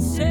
say?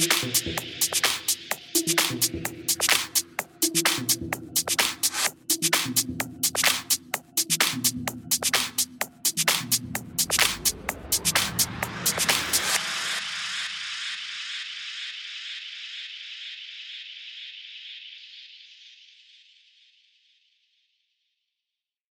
frequency.